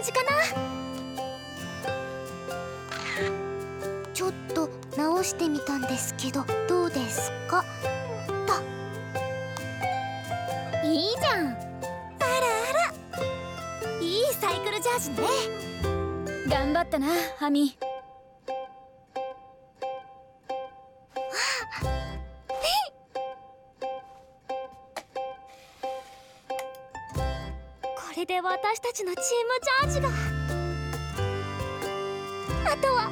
感じかな。ちょっと直してみたんですけどどうですか？といいじゃん。あらあら。いいサイクルジャージね。頑張ったなハミ。私たちのチームジャージが。あとは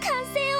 完成を。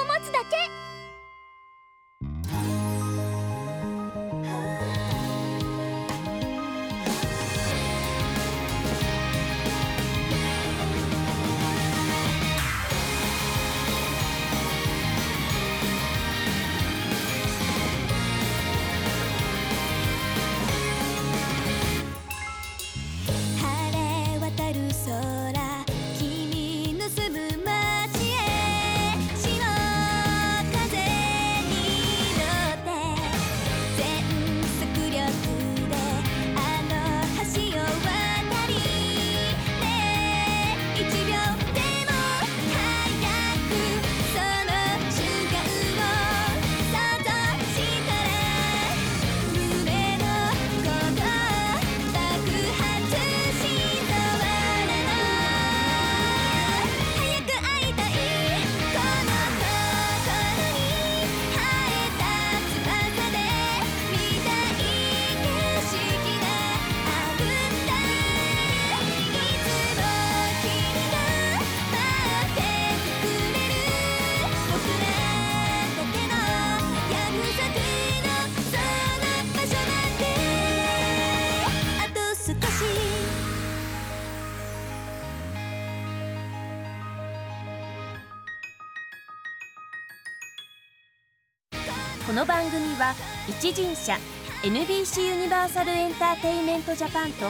の番組は一人社 NBC ユニバーサルエンターテインメントジャパンと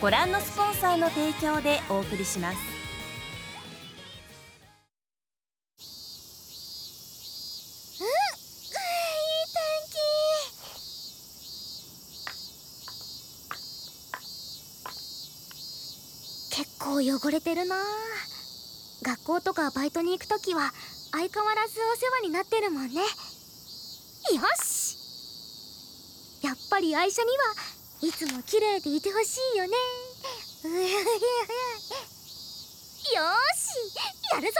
ご覧のスポンサーの提供でお送りします。いい天気。結構汚れてるな。学校とかバイトに行くときは相変わらずお世話になってるもんね。よし。やっぱり愛車にはいつも綺麗でいてほしいよね。よし。やるぞ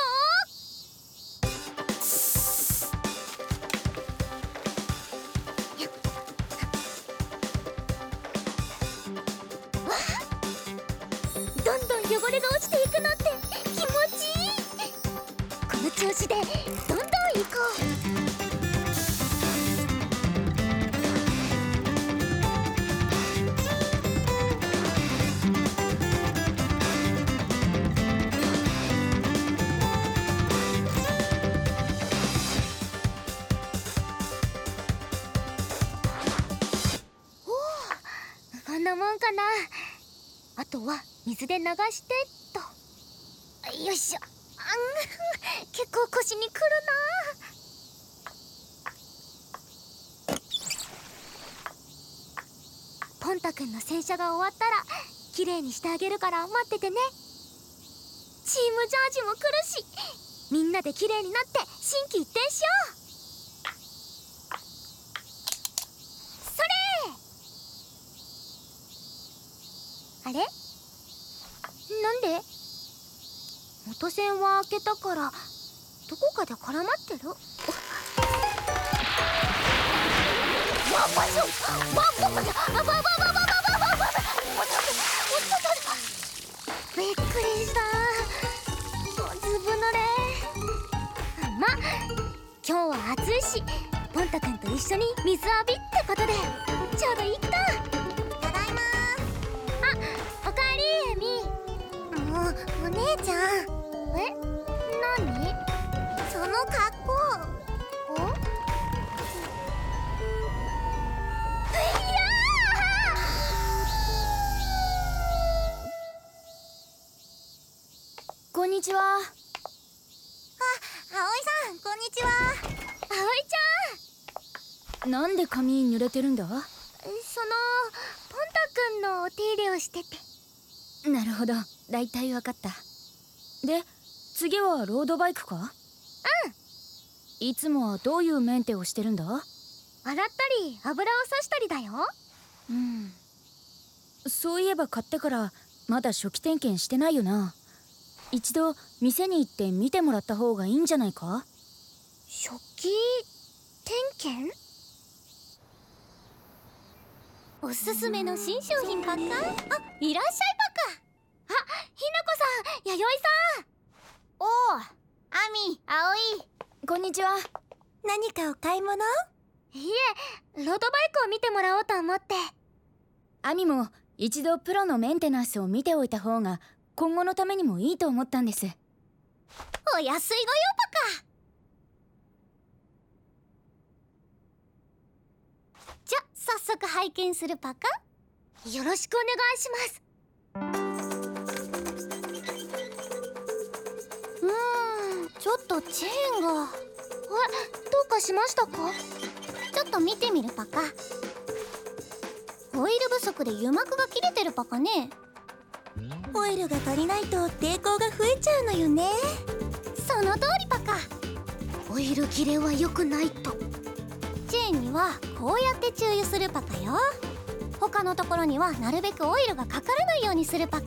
どんどん汚れが落ちていくのって気持ちいい。この調子で水で流してっと。よいしょ。あん。結構腰にくるな。ポンタくんの洗車が終わったら綺麗にしてあげるから待っててね。チームジャージも来るしみんなで綺麗になって心機一転しよう。それ！あれ？元栓は開けたからどこかで絡まってる？びっくりしたず今日は暑いしポンタくと一緒に水浴びってことでちょうどいかただいまあおかえりエもうお姉ちゃんえ何？その格好。お？いやこんにちは。あ、葵さんこんにちは。葵ちなんで髪濡れてるんだ？ゃんそのポンタくんのお手入れをしてて。なるほど。だいたいわかった。で次はロードバイクか？うん。いつもはどういうメンテをしてるんだ？洗ったり油をさしたりだよ。うん。そういえば買ってからまだ初期点検してないよな。一度店に行って見てもらった方がいいんじゃないか？初期点検？おすすめの新商品パカあいらっしゃいパカあひなこさん弥生さんおおアミ葵。こんにちは。何かお買い物？いえロードバイクを見てもらおうと思って。アミも一度プロのメンテナンスを見ておいた方が今後のためにもいいと思ったんです。お安いご用パカ。じゃ早速拝見するパカ。よろしくお願いしますちょっとチェーンが。えどうかしましたか？ちょっと見てみるパカ。オイル不足で油膜が切れてるパカね。オイルが足りないと抵抗が増えちゃうのよね。その通りパカ。オイル切れは良くないと。チェーンにはこうやって注油するパカよ。他のところにはなるべくオイルがかからないようにするパカ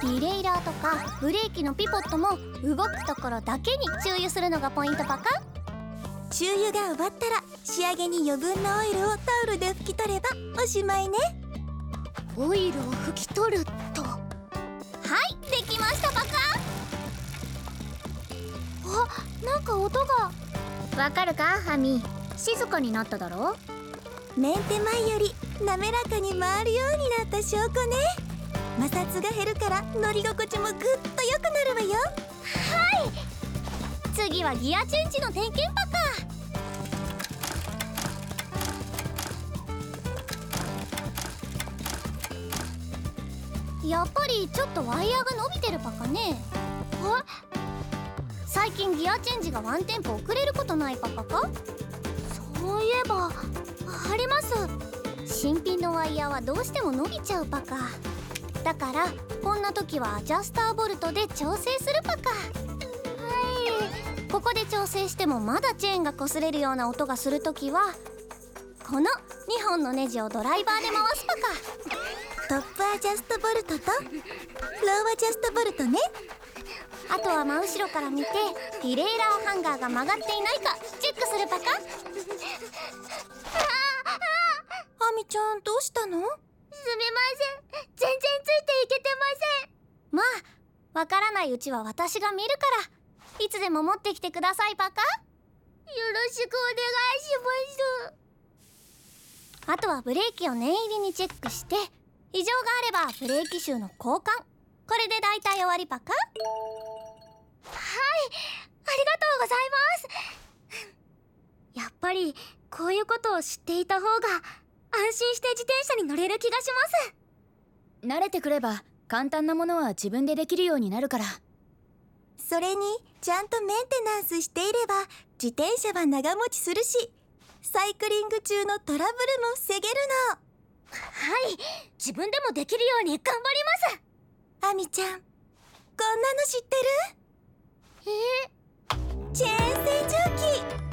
ディレイラーとかブレーキのピポットも動くところだけに注油するのがポイントパカ注油が終わったら仕上げに余分なオイルをタオルで拭き取ればおしまいね。オイルを拭き取ると。はいできましたパカあなんか音が。わかるかハミ。静かになっただろメンテ前より滑らかに回るようになった証拠ね摩擦が減るから乗り心地もぐっと良くなるわよ。はい。次はギアチェンジの点検パカやっぱりちょっとワイヤーが伸びてるパカね。あ？最近ギアチェンジがワンテンポ遅れることないパカか？そういえばあります。新品のワイヤーはどうしても伸びちゃうパカ。だからこんな時はアジャスターボルトで調整するパカ。はい。ここで調整してもまだチェーンが擦れるような音がするときはこの2本のネジをドライバーで回すパトップアジャストボルトとローアジャストボルトね。カあとは真後ろから見てディレイラーハンガーが曲がっていないかチェックするパカ。アミちゃんどうしたの？すみません。全然ついていけてません。まあわからないうちは私が見るから。いつでも持ってきてくださいパカ。よろしくお願いします。あとはブレーキを念入りにチェックして異常があればブレーキシューの交換。これで大体終わりパカ。はいありがとうございます。やっぱりこういうことを知っていた方が。安心して自転車に乗れる気がします。慣れてくれば簡単なものは自分でできるようになるから。それにちゃんとメンテナンスしていれば自転車は長持ちするしサイクリング中のトラブルも防げるはい。自分でもできるように頑張ります。のアミちゃんこんなの知ってえるチェーン洗浄機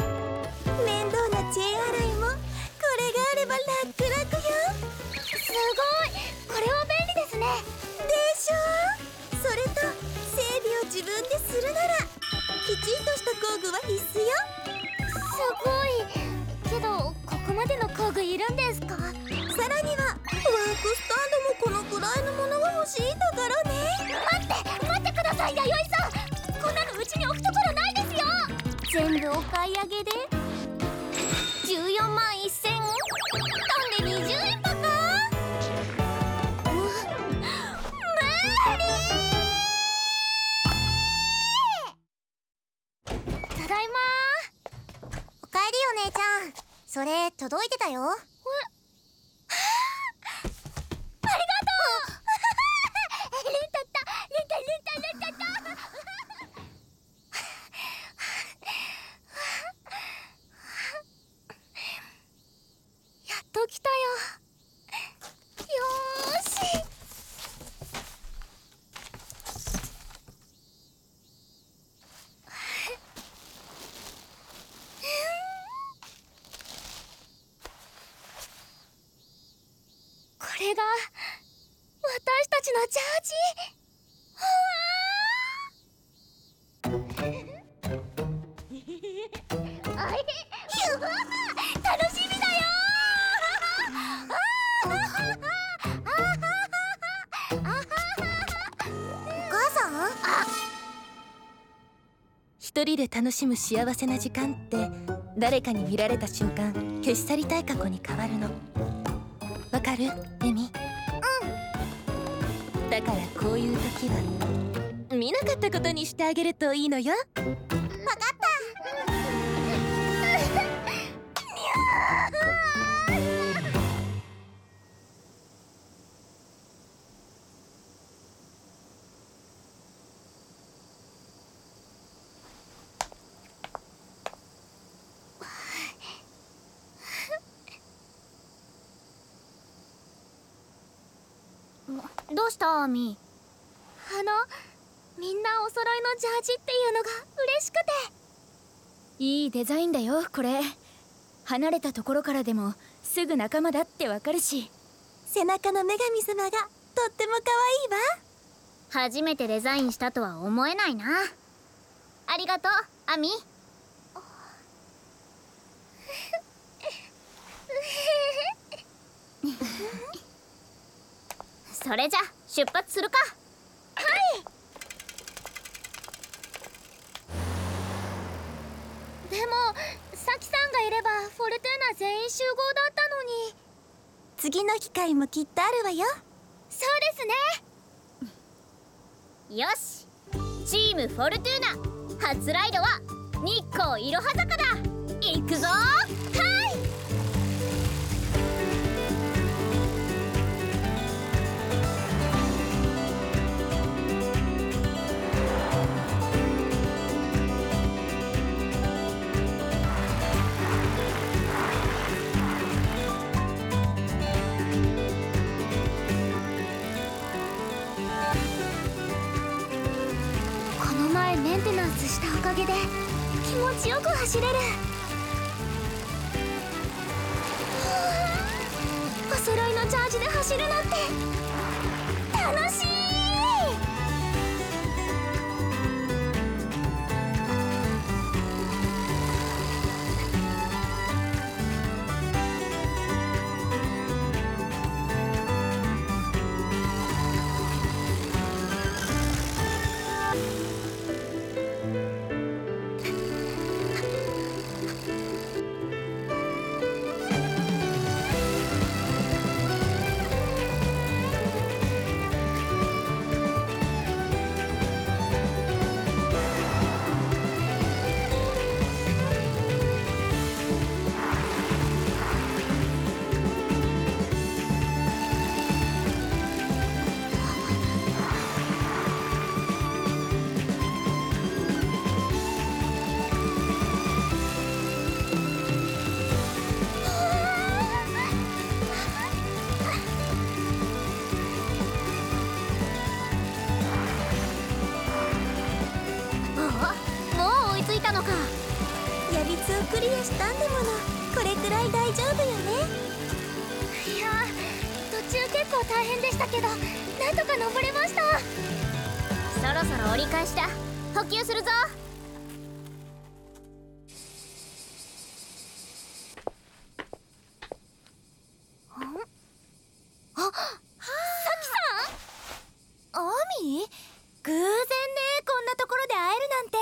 ちんとした工具は必須よ。すごい。けどここまでの工具いるんですか？さらにはワークスタンドもこのくらいのものが欲しいんだからね。待って待ってください弥生さん。こんなのうちに置くところないですよ。全部お買い上げでそれ届いてたよ。一人で楽しむ幸せな時間って誰かに見られた瞬間消し去りたい過去に変わるの。わかる？エミ？うん。だからこういう時は見なかったことにしてあげるといいのよ。どうした？アミあのみんなお揃いのジャージっていうのが嬉しくて。いいデザインだよこれ。離れたところからでもすぐ仲間だってわかるし。背中の女神様がとっても可愛いわ。初めてデザインしたとは思えないな。ありがとうアミそれじゃ出発するか。はい。でもサキさんがいればフォルトゥーナ全員集合だったのに。次の機会もきっとあるわよ。そうですね。よし。チームフォルトゥーナ初ライドは日光いろは坂だ。行くぞランスしたおかげで気持ちよく走れる。お揃いのジャージで走るなんて楽しい。構大変でしたけどなんとか登れました。そろそろ折り返しだ補給するぞ。偶然ねこんなところで会えるなんて。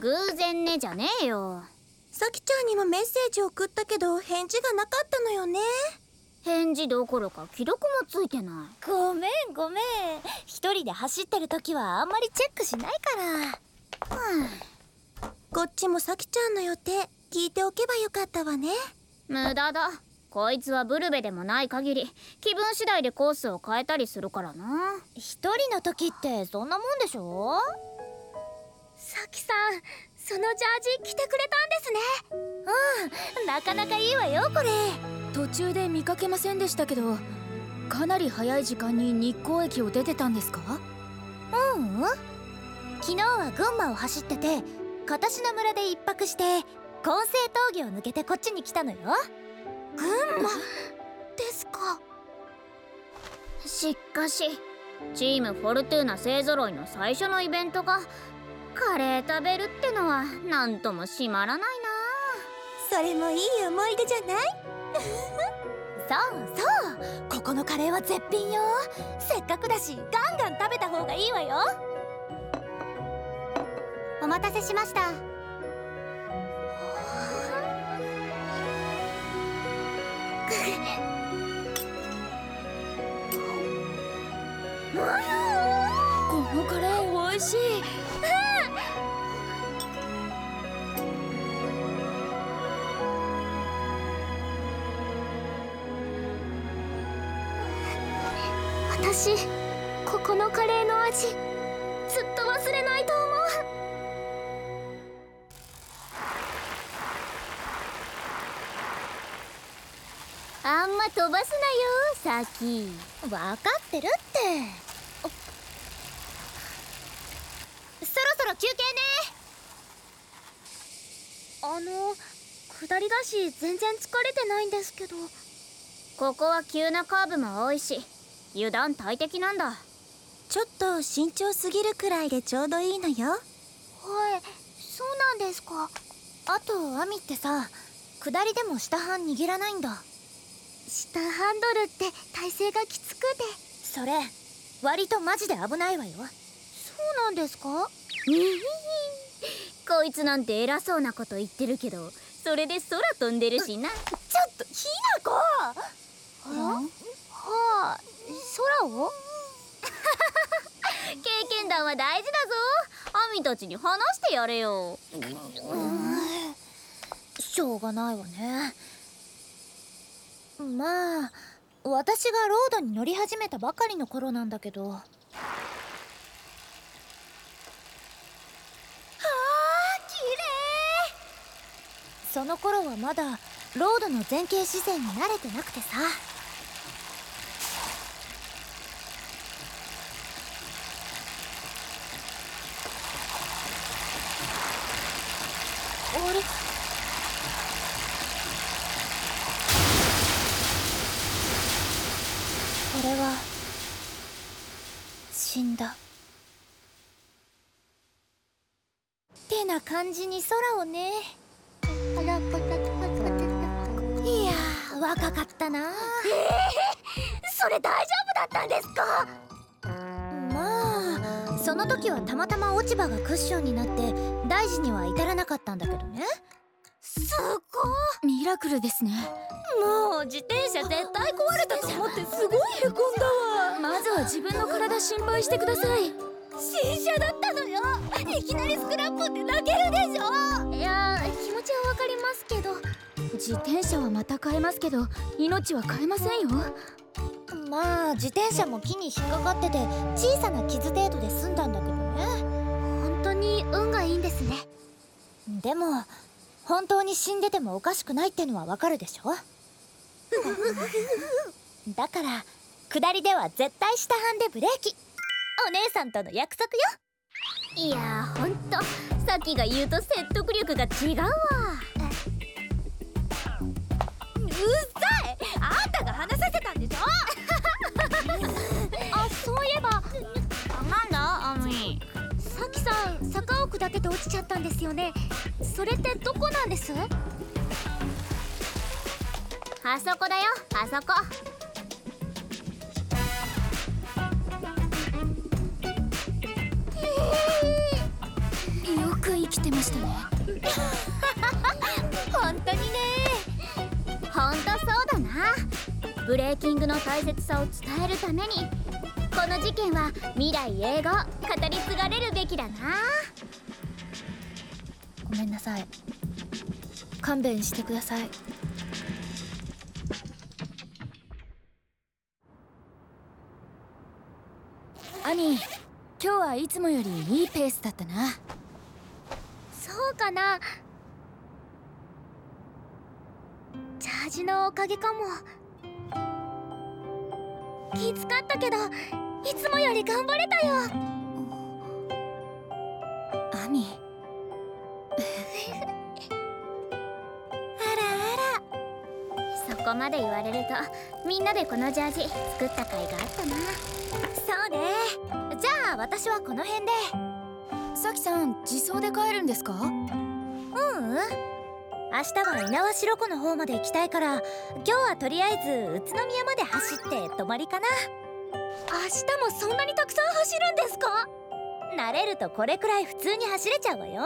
偶然ねじゃねえよ。さきちゃんにもメッセージ送ったけど返事がなかったのよね。返事どころか既読もついてない。ごめんごめん。一人で走ってる時はあんまりチェックしないから。こっちもさきちゃんの予定聞いておけばよかったわね。無駄だ。こいつはブルベでもない限り気分次第でコースを変えたりするからな。一人の時ってそんなもんでしょ？さきさんそのジャージ着てくれたんですね。なかなかいいわよこれ。途中で見かけませんでしたけどかなり早い時間に日光駅を出てたんですか？ううん。昨日は群馬を走ってて片品村で一泊して根性峠を抜けてこっちに来たのよ。群馬？ですか。しかしチームフォルトゥーナ勢ぞろいの最初のイベントがカレー食べるってのはなんとも締まらないそれもいい思い出じゃない？そうそうここのカレーは絶品よ。せっかくだしガンガン食べた方がいいわよ。お待たせしました。このカレー美味しい。私ここのカレーの味ずっと忘れないと思う。あんま飛ばすなよサキ。分かってるって。そろそろ休憩ね。あの下りだし全然疲れてないんですけど。ここは急なカーブも多いし。油断大敵なんだ。ちょっと慎重すぎるくらいでちょうどいいのよ。はいそうなんですか。あとアミってさ下りでも下半握らないんだ。下ハンドルって体勢がきつくて。それ割とマジで危ないわよ。そうなんですか？こいつなんて偉そうなこと言ってるけどそれで空飛んでるしな。ちょっとひなこ！はあ？空を？経験談は大事だぞ。アミたちに話してやれよ。しょうがないわね。まあ私がロードに乗り始めたばかりの頃なんだけど。はあ綺麗。その頃はまだロードの前傾姿勢に慣れてなくてさあれこれは死んだてな感じに空をね。いやー若かったな。えー、それ大丈夫だったんですか？まあその時はたまたま落ち葉がクッションになって大事には至らなかったんだけどね。すごミラクルですね。もう自転車絶対壊れたと思ってすごいへこんだわ。まずは自分の体心配してください新車だったのよ。いきなりスクラップって泣けるでしょ。いや気持ちはわかりますけど自転車はまた買えますけど命は買えませんよ。まあ自転車も木に引っかかってて小さな傷程度で済んだんだけどね。本当に運がいいんですね。でも本当に死んでてもおかしくないってのはわかるでしょ。だから下りでは絶対下半でブレーキお姉さんとの約束よ。いやーほんと。さっきが言うと説得力が違うわ。うっさい。あんたが話させたんでしょ？あそういえば。なんだ？アミさきさん坂を下ってて落ちちゃったんですよね。それってどこなんです？あそこだよあそこく生きてましたね。本当にね。本当そうだな。ブレーキングの大切さを伝えるためにこの事件は未来永劫語り継がれるべきだな。ごめんなさい。勘弁してください。アニ今日はいつもよりいいペースだったな。うかな。チャージのおかげかも。きつかったけどいつもより頑張れたよ。アミ。あらあら。そこまで言われるとみんなでこのジャージ作った甲斐があったな。そうね。じゃあ私はこの辺でさきさん自走で帰るんですか？ううん。明日は猪苗代湖の方まで行きたいから今日はとりあえず宇都宮まで走って泊まりかな。明日もそんなにたくさん走るんですか？慣れるとこれくらい普通に走れちゃうわよ。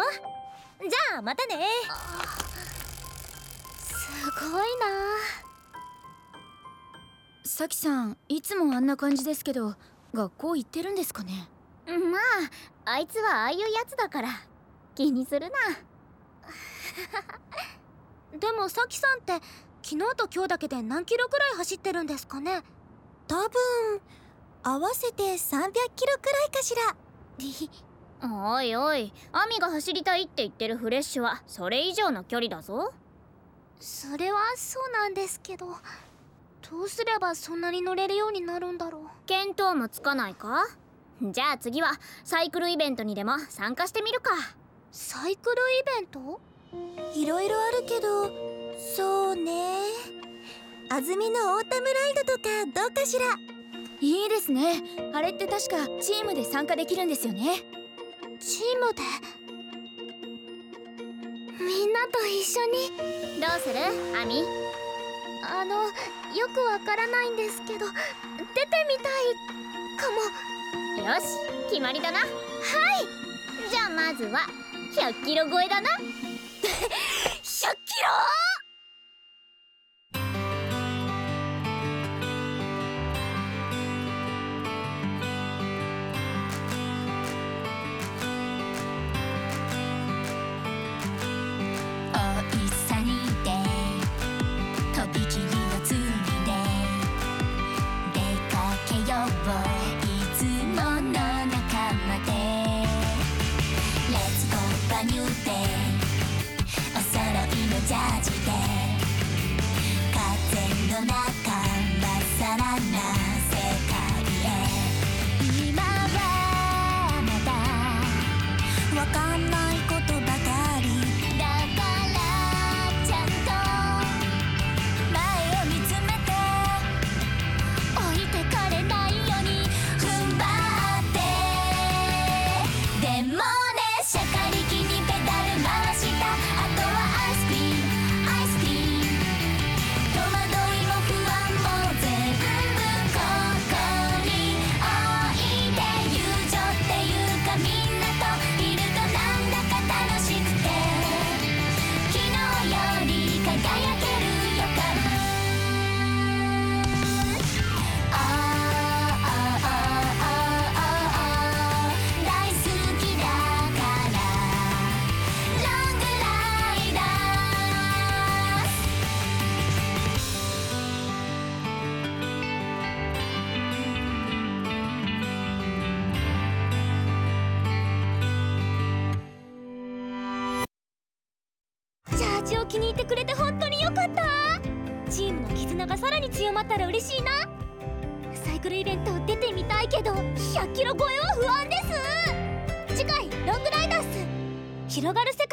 じゃあまたね。すごいな。さきさんいつもあんな感じですけど学校行ってるんですかね？まああいつはああいうやつだから。気にするな。でもさきさんって昨日と今日だけで何キロくらい走ってるんですかね。多分合わせて300キロくらいかしら。おいおい。アミが走りたいって言ってるフレッシュはそれ以上の距離だぞ。それはそうなんですけど。どうすればそんなに乗れるようになるんだろう。見当もつかないか？じゃあ次はサイクルイベントにでも参加してみるか。サイクルイベント？いろいろあるけどそうね。安住のオータムライドとかどうかしら。いいですね。あれって確かチームで参加できるんですよね。チームで？みんなと一緒に？どうする？アミ？あのよくわからないんですけど出てみたいかも。よし決まりだな。はい。じゃあまずは100キロ超えだな。100キロ！Go バニューデーお揃いのジャージで風の中まっさらな強まったら嬉しいな。サイクルイベント出てみたいけど100キロ超えは不安です。次回ロングライダース。広がる世界